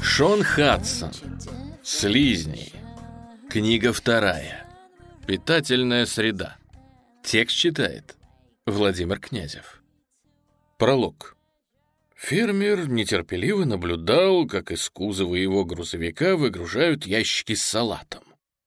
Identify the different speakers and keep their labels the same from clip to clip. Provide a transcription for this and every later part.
Speaker 1: Шон Хадсон. Слизни. Книга вторая. Питательная среда. Текст читает Владимир Князев. Пролог. Фермер нетерпеливо наблюдал, как из кузова его грузовика выгружают ящики с салатом.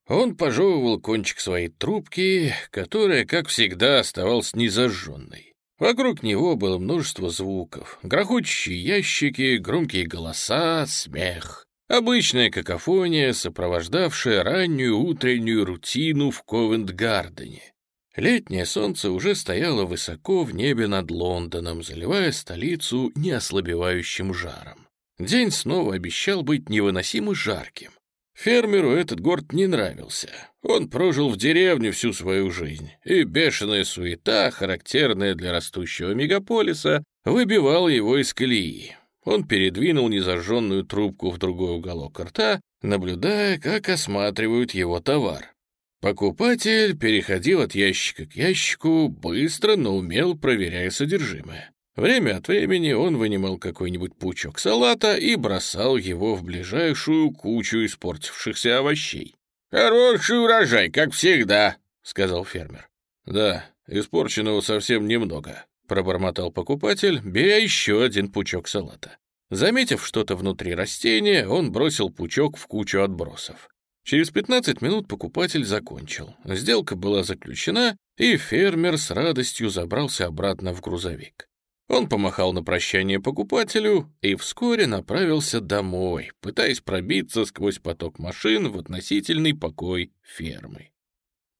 Speaker 1: Он пожевывал кончик своей трубки, которая, как всегда, оставалась незажженной. Вокруг него было множество звуков. Грохочущие ящики, громкие голоса, смех. Обычная какофония, сопровождавшая раннюю утреннюю рутину в Ковент-Гардене. Летнее солнце уже стояло высоко в небе над Лондоном, заливая столицу неослабевающим жаром. День снова обещал быть невыносимо жарким. Фермеру этот город не нравился. Он прожил в деревне всю свою жизнь, и бешеная суета, характерная для растущего мегаполиса, выбивала его из колеи. Он передвинул незажженную трубку в другой уголок рта, наблюдая, как осматривают его товар. Покупатель переходил от ящика к ящику, быстро, но умел, проверяя содержимое. Время от времени он вынимал какой-нибудь пучок салата и бросал его в ближайшую кучу испортившихся овощей. «Хороший урожай, как всегда», — сказал фермер. «Да, испорченного совсем немного», — пробормотал покупатель, беря еще один пучок салата. Заметив что-то внутри растения, он бросил пучок в кучу отбросов. Через 15 минут покупатель закончил. Сделка была заключена, и фермер с радостью забрался обратно в грузовик. Он помахал на прощание покупателю и вскоре направился домой, пытаясь пробиться сквозь поток машин в относительный покой фермы.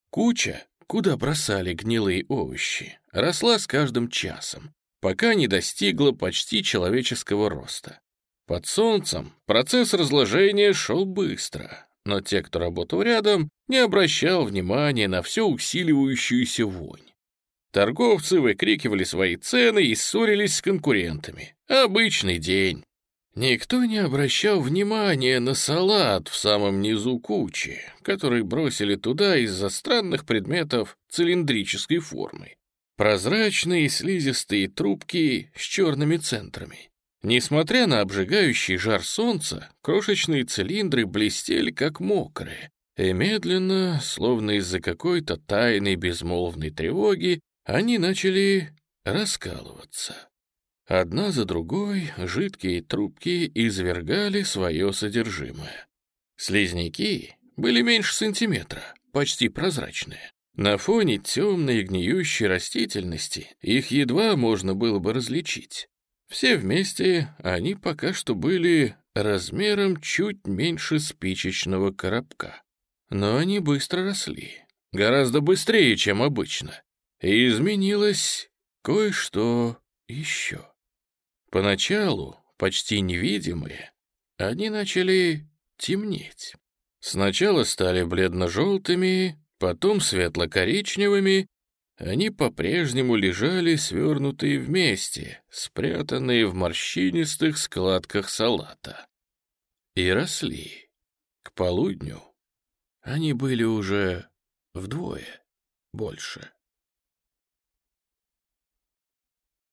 Speaker 1: Куча, куда бросали гнилые овощи, росла с каждым часом, пока не достигла почти человеческого роста. Под солнцем процесс разложения шел быстро, но те, кто работал рядом, не обращал внимания на всю усиливающуюся вонь. Торговцы выкрикивали свои цены и ссорились с конкурентами. Обычный день. Никто не обращал внимания на салат в самом низу кучи, который бросили туда из-за странных предметов цилиндрической формы. Прозрачные слизистые трубки с черными центрами. Несмотря на обжигающий жар солнца, крошечные цилиндры блестели как мокрые, и медленно, словно из-за какой-то тайной безмолвной тревоги, они начали раскалываться. Одна за другой жидкие трубки извергали свое содержимое. Слизняки были меньше сантиметра, почти прозрачные. На фоне темной гниющей растительности их едва можно было бы различить. Все вместе они пока что были размером чуть меньше спичечного коробка. Но они быстро росли, гораздо быстрее, чем обычно. И изменилось кое-что еще. Поначалу, почти невидимые, они начали темнеть. Сначала стали бледно-желтыми, потом светло-коричневыми, они по-прежнему лежали свернутые вместе, спрятанные в морщинистых складках салата. И росли. К полудню они были уже вдвое больше.